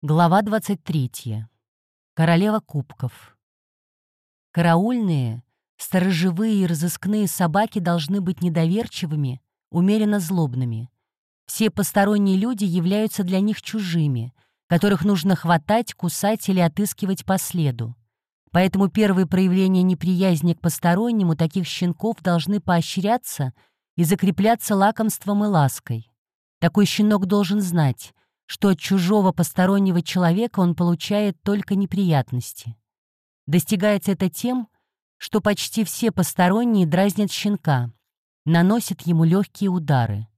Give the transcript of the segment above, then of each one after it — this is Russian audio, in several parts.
Глава 23. Королева кубков. Караульные, сторожевые и разыскные собаки должны быть недоверчивыми, умеренно злобными. Все посторонние люди являются для них чужими, которых нужно хватать, кусать или отыскивать по следу. Поэтому первые проявления неприязни к постороннему таких щенков должны поощряться и закрепляться лакомством и лаской. Такой щенок должен знать, что от чужого постороннего человека он получает только неприятности. Достигается это тем, что почти все посторонние дразнят щенка, наносят ему легкие удары.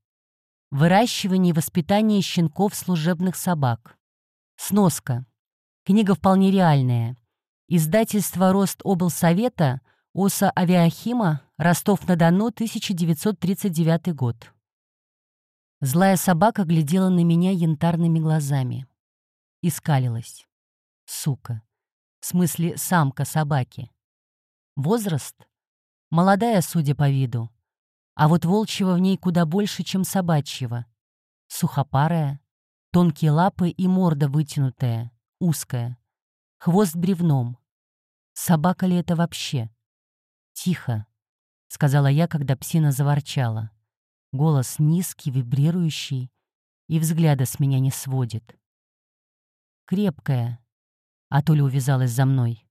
Выращивание и воспитание щенков служебных собак. Сноска. Книга вполне реальная. Издательство «Рост облсовета» ОСА «Авиахима», Ростов-на-Дону, 1939 год. Злая собака глядела на меня янтарными глазами. И скалилась. Сука. В смысле, самка собаки. Возраст? Молодая, судя по виду. А вот волчьего в ней куда больше, чем собачьего. Сухопарая, тонкие лапы и морда вытянутая, узкая. Хвост бревном. Собака ли это вообще? «Тихо», — сказала я, когда псина заворчала. Голос низкий, вибрирующий, и взгляда с меня не сводит. «Крепкая», — а Толя увязалась за мной.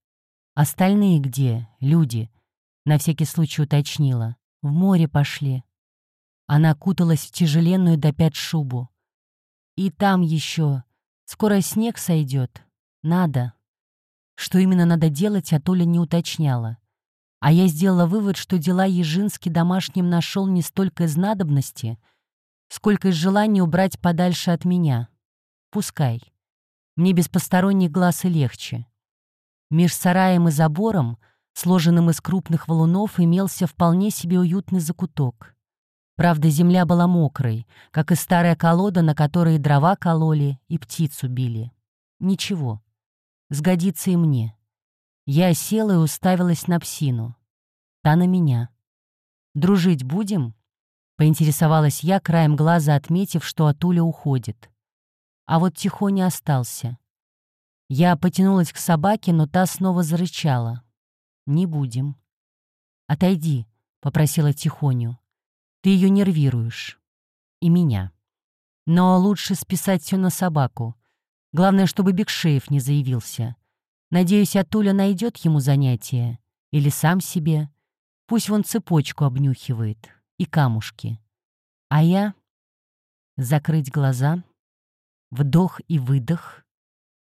«Остальные где? Люди?» — на всякий случай уточнила. «В море пошли». Она куталась в тяжеленную до пят шубу. «И там еще. Скоро снег сойдет. Надо». Что именно надо делать, а Толя не уточняла. А я сделала вывод, что дела Ежинский домашним нашел не столько из надобности, сколько из желания убрать подальше от меня. Пускай. Мне без посторонних глаз и легче. Меж сараем и забором, сложенным из крупных валунов, имелся вполне себе уютный закуток. Правда, земля была мокрой, как и старая колода, на которой дрова кололи и птицу били. Ничего. Сгодится и мне. Я села и уставилась на псину. Та на меня. «Дружить будем?» — поинтересовалась я, краем глаза отметив, что Атуля уходит. А вот Тихоня остался. Я потянулась к собаке, но та снова зарычала. «Не будем». «Отойди», — попросила Тихоню. «Ты ее нервируешь. И меня. Но лучше списать все на собаку. Главное, чтобы Бекшеев не заявился. Надеюсь, Атуля найдет ему занятие. Или сам себе. Пусть вон цепочку обнюхивает. И камушки. А я... Закрыть глаза. Вдох и выдох.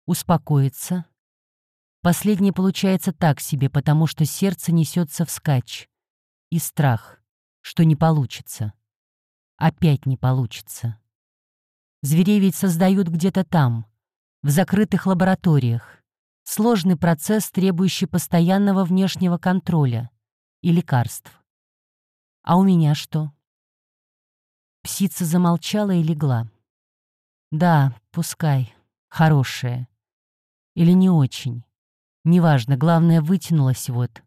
Успокоиться. Последнее получается так себе, потому что сердце несется вскачь. И страх, что не получится. Опять не получится. Зверей ведь создают где-то там, в закрытых лабораториях. Сложный процесс, требующий постоянного внешнего контроля и лекарств. А у меня что? Псица замолчала и легла. Да, пускай. Хорошая. Или не очень. Неважно, главное, вытянулась вот.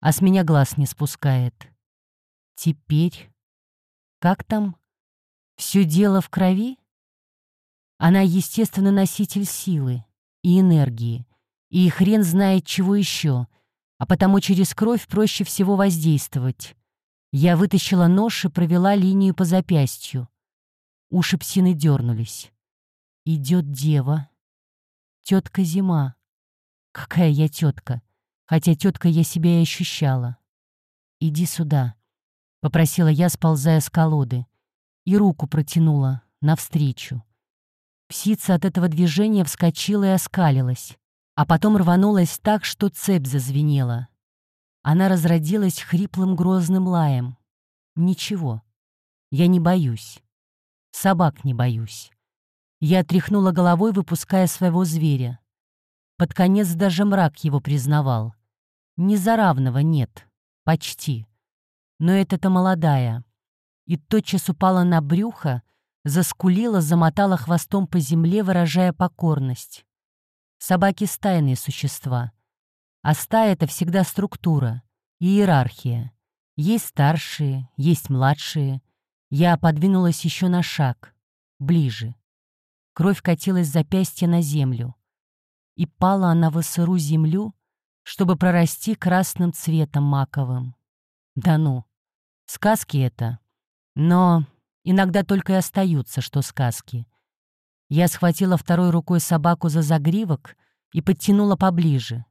А с меня глаз не спускает. Теперь... Как там? Все дело в крови? Она, естественно, носитель силы и энергии, и хрен знает чего еще, а потому через кровь проще всего воздействовать. Я вытащила нож и провела линию по запястью. Уши псины дернулись. Идет дева. Тетка зима. Какая я тетка, хотя тетка я себя и ощущала. Иди сюда, попросила я, сползая с колоды, и руку протянула навстречу. Псица от этого движения вскочила и оскалилась а потом рванулась так, что цепь зазвенела. Она разродилась хриплым грозным лаем. Ничего, я не боюсь. Собак не боюсь. Я тряхнула головой, выпуская своего зверя. Под конец даже мрак его признавал. Не за равного нет, почти. Но это-то молодая. И тотчас упала на брюхо, заскулила, замотала хвостом по земле, выражая покорность. Собаки — стайные существа. А стая — это всегда структура, иерархия. Есть старшие, есть младшие. Я подвинулась еще на шаг, ближе. Кровь катилась с запястья на землю. И пала она в сыру землю, чтобы прорасти красным цветом маковым. Да ну, сказки это. Но иногда только и остаются, что сказки. Я схватила второй рукой собаку за загривок и подтянула поближе.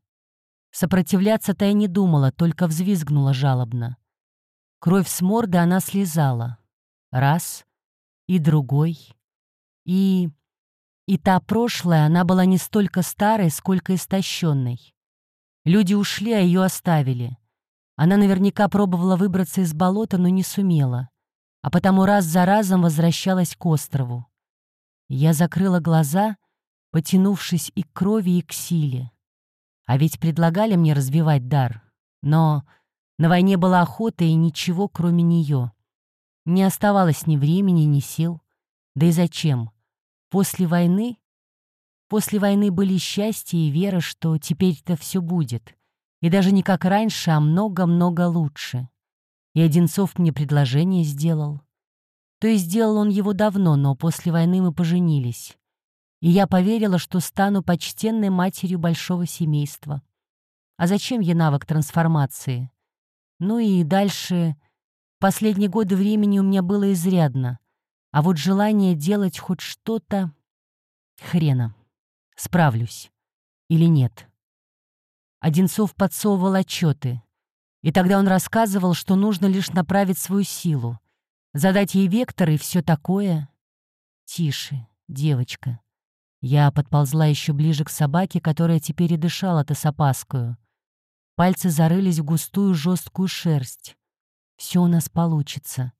Сопротивляться-то я не думала, только взвизгнула жалобно. Кровь с морды она слезала. Раз, и другой, и... И та прошлая, она была не столько старой, сколько истощенной. Люди ушли, а ее оставили. Она наверняка пробовала выбраться из болота, но не сумела, а потому раз за разом возвращалась к острову. Я закрыла глаза, потянувшись и к крови, и к силе. А ведь предлагали мне развивать дар. Но на войне была охота и ничего, кроме нее. Не оставалось ни времени, ни сил. Да и зачем? После войны? После войны были счастье и вера, что теперь-то все будет. И даже не как раньше, а много-много лучше. И Одинцов мне предложение сделал. То есть сделал он его давно, но после войны мы поженились. И я поверила, что стану почтенной матерью большого семейства. А зачем ей навык трансформации? Ну и дальше... Последние годы времени у меня было изрядно. А вот желание делать хоть что-то... Хрена. Справлюсь. Или нет. Одинцов подсовывал отчеты. И тогда он рассказывал, что нужно лишь направить свою силу, задать ей вектор и все такое. Тише, девочка. Я подползла еще ближе к собаке, которая теперь и дышала-то с опаскою. Пальцы зарылись в густую жесткую шерсть. Все у нас получится.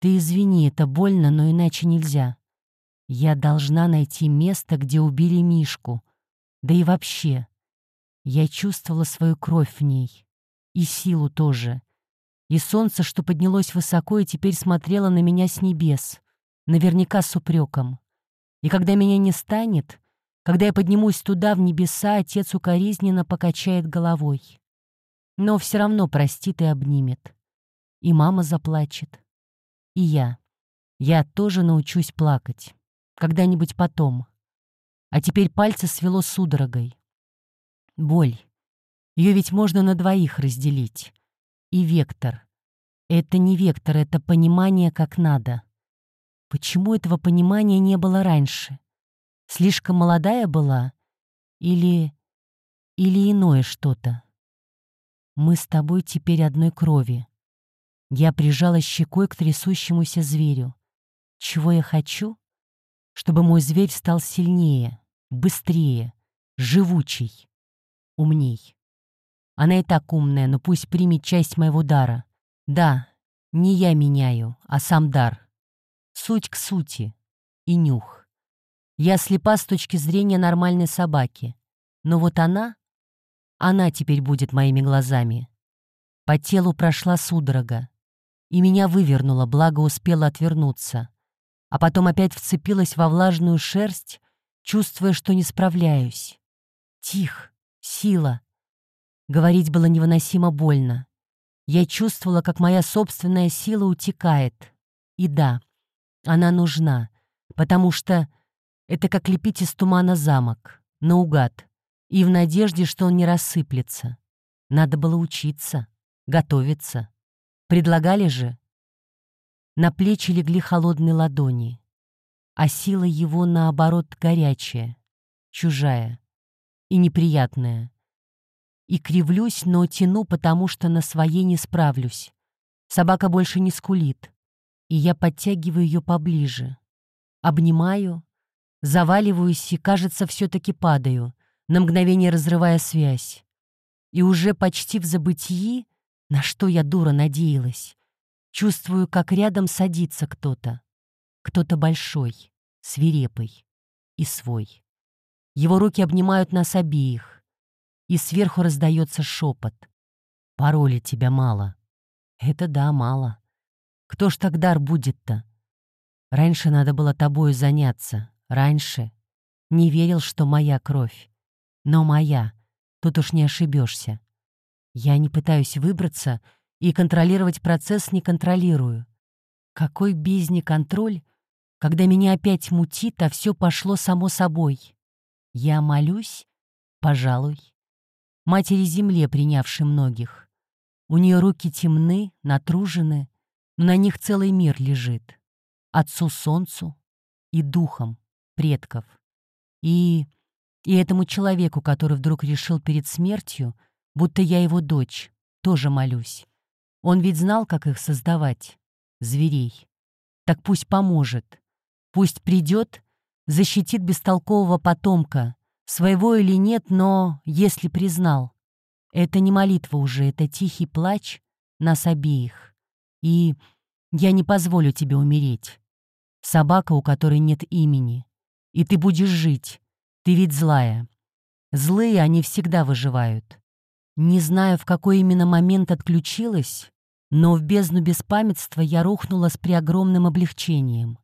Ты извини, это больно, но иначе нельзя. Я должна найти место, где убили Мишку. Да и вообще. Я чувствовала свою кровь в ней. И силу тоже. И солнце, что поднялось высоко и теперь смотрело на меня с небес. Наверняка с упреком. И когда меня не станет, когда я поднимусь туда, в небеса, отец укоризненно покачает головой. Но все равно простит и обнимет. И мама заплачет. И я. Я тоже научусь плакать. Когда-нибудь потом. А теперь пальцы свело судорогой. Боль. Ее ведь можно на двоих разделить. И вектор. Это не вектор, это понимание как надо. Почему этого понимания не было раньше? Слишком молодая была? Или... или иное что-то? Мы с тобой теперь одной крови. Я прижала щекой к трясущемуся зверю. Чего я хочу? Чтобы мой зверь стал сильнее, быстрее, живучий, умней. Она и так умная, но пусть примет часть моего дара. Да, не я меняю, а сам дар. Суть к сути. И нюх. Я слепа с точки зрения нормальной собаки. Но вот она... Она теперь будет моими глазами. По телу прошла судорога и меня вывернуло, благо успела отвернуться. А потом опять вцепилась во влажную шерсть, чувствуя, что не справляюсь. Тих, сила. Говорить было невыносимо больно. Я чувствовала, как моя собственная сила утекает. И да, она нужна, потому что это как лепить из тумана замок, наугад, и в надежде, что он не рассыплется. Надо было учиться, готовиться. Предлагали же. На плечи легли холодные ладони, а сила его, наоборот, горячая, чужая и неприятная. И кривлюсь, но тяну, потому что на своей не справлюсь. Собака больше не скулит, и я подтягиваю ее поближе. Обнимаю, заваливаюсь и, кажется, все-таки падаю, на мгновение разрывая связь. И уже почти в забытии на что я, дура, надеялась? Чувствую, как рядом садится кто-то. Кто-то большой, свирепый и свой. Его руки обнимают нас обеих. И сверху раздается шепот. «Пароли тебя мало». «Это да, мало. Кто ж так будет-то? Раньше надо было тобою заняться. Раньше. Не верил, что моя кровь. Но моя. Тут уж не ошибешься. Я не пытаюсь выбраться и контролировать процесс не контролирую. Какой бездне контроль, когда меня опять мутит, а все пошло само собой. Я молюсь? Пожалуй. Матери Земле, принявшей многих. У нее руки темны, натружены, но на них целый мир лежит. Отцу Солнцу и духом предков. И... и этому человеку, который вдруг решил перед смертью, будто я его дочь, тоже молюсь. Он ведь знал, как их создавать, зверей. Так пусть поможет. Пусть придет, защитит бестолкового потомка, своего или нет, но если признал. Это не молитва уже, это тихий плач нас обеих. И я не позволю тебе умереть. Собака, у которой нет имени. И ты будешь жить. Ты ведь злая. Злые они всегда выживают. Не знаю, в какой именно момент отключилась, но в бездну беспамятства я рухнула с преогромным облегчением.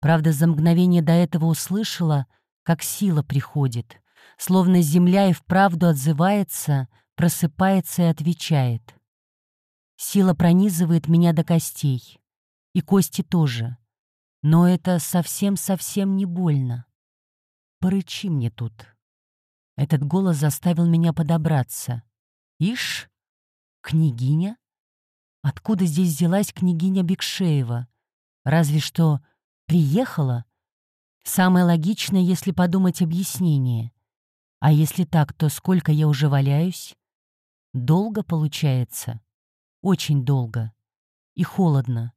Правда, за мгновение до этого услышала, как сила приходит, словно земля и вправду отзывается, просыпается и отвечает. Сила пронизывает меня до костей. И кости тоже. Но это совсем-совсем не больно. Порычи мне тут. Этот голос заставил меня подобраться. Ишь, княгиня? Откуда здесь взялась княгиня Бекшеева? Разве что приехала? Самое логичное, если подумать объяснение. А если так, то сколько я уже валяюсь? Долго получается? Очень долго. И холодно.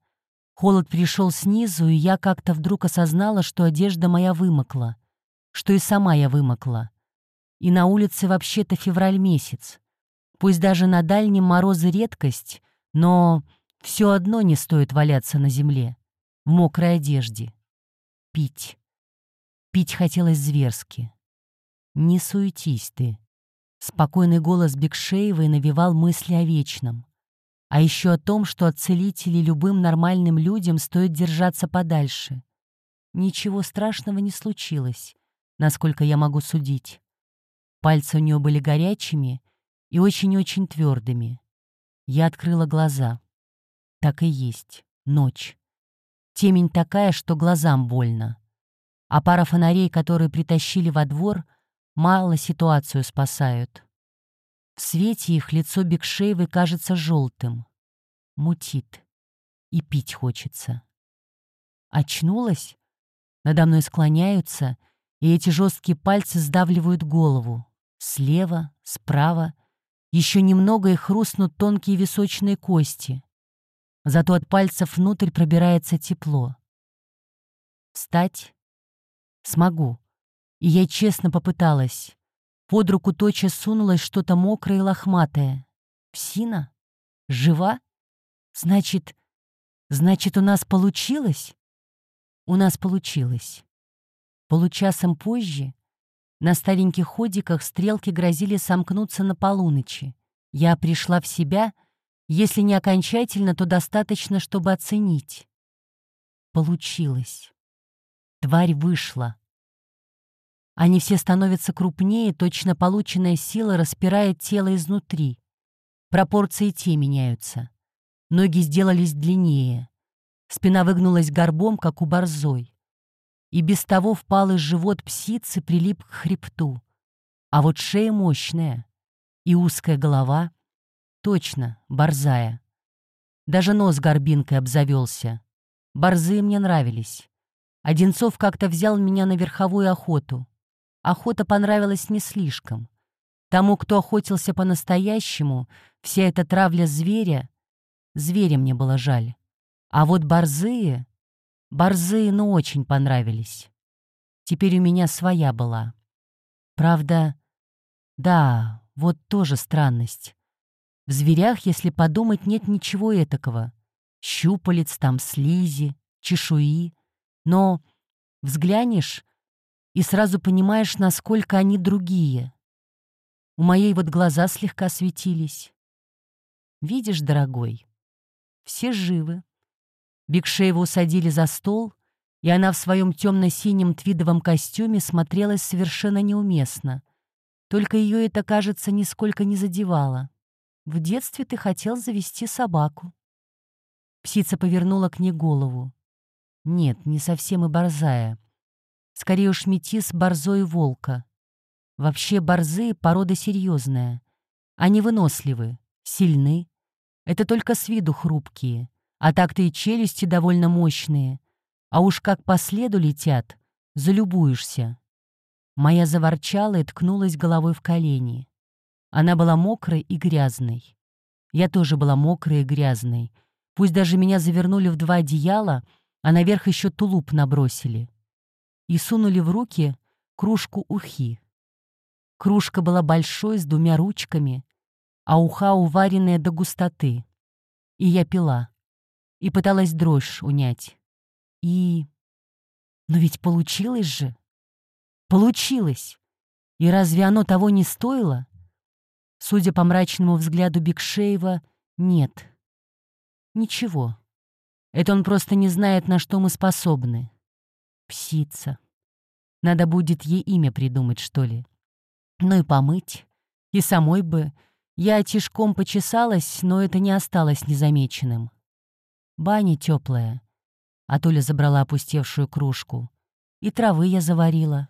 Холод пришел снизу, и я как-то вдруг осознала, что одежда моя вымокла, что и сама я вымокла. И на улице вообще-то февраль месяц. Пусть даже на дальнем морозы редкость, но все одно не стоит валяться на земле, в мокрой одежде. Пить. Пить хотелось зверски. «Не суетись ты». Спокойный голос Бекшеевой навевал мысли о вечном. А еще о том, что от целителей любым нормальным людям стоит держаться подальше. Ничего страшного не случилось, насколько я могу судить. Пальцы у нее были горячими и очень-очень твердыми. Я открыла глаза. Так и есть. Ночь. Темень такая, что глазам больно. А пара фонарей, которые притащили во двор, мало ситуацию спасают. В свете их лицо Бекшеевой кажется желтым. Мутит. И пить хочется. Очнулась? Надо мной склоняются, и эти жесткие пальцы сдавливают голову. Слева, справа. Еще немного и хрустнут тонкие височные кости. Зато от пальцев внутрь пробирается тепло. Встать? Смогу. И я честно попыталась. Под руку тотчас сунулось что-то мокрое и лохматое. Псина? Жива? Значит, значит, у нас получилось? У нас получилось. Получасом позже на стареньких ходиках стрелки грозили сомкнуться на полуночи. Я пришла в себя, если не окончательно, то достаточно, чтобы оценить. Получилось. Тварь вышла. Они все становятся крупнее, точно полученная сила распирает тело изнутри. Пропорции те меняются. Ноги сделались длиннее. Спина выгнулась горбом, как у борзой. И без того впалый живот псицы прилип к хребту. А вот шея мощная. И узкая голова. Точно, борзая. Даже нос горбинкой обзавелся. Борзые мне нравились. Одинцов как-то взял меня на верховую охоту. Охота понравилась не слишком. Тому, кто охотился по-настоящему, вся эта травля зверя, зверя мне было жаль. А вот борзые, борзые, ну, очень понравились. Теперь у меня своя была. Правда, да, вот тоже странность. В зверях, если подумать, нет ничего этакого. Щупалец там, слизи, чешуи. Но взглянешь, и сразу понимаешь, насколько они другие. У моей вот глаза слегка светились. Видишь, дорогой, все живы. Бигшеева усадили за стол, и она в своем темно-синем твидовом костюме смотрелась совершенно неуместно. Только ее это, кажется, нисколько не задевало. В детстве ты хотел завести собаку. Псица повернула к ней голову. Нет, не совсем и борзая. Скорее уж метис борзой волка. Вообще борзы — порода серьезная. Они выносливы, сильны. Это только с виду хрупкие. А так-то и челюсти довольно мощные. А уж как по следу летят, залюбуешься. Моя заворчала и ткнулась головой в колени. Она была мокрой и грязной. Я тоже была мокрая и грязной. Пусть даже меня завернули в два одеяла, а наверх еще тулуп набросили. И сунули в руки кружку ухи. Кружка была большой, с двумя ручками, а уха уваренная до густоты. И я пила. И пыталась дрожь унять. И... Но ведь получилось же. Получилось. И разве оно того не стоило? Судя по мрачному взгляду Бигшеева, нет. Ничего. Это он просто не знает, на что мы способны. Псица. Надо будет ей имя придумать, что ли. Ну и помыть. И самой бы. Я тишком почесалась, но это не осталось незамеченным. Баня теплая. А Толя забрала опустевшую кружку. И травы я заварила.